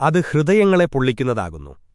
അത് ഹൃദയങ്ങളെ പൊള്ളിക്കുന്നതാകുന്നു.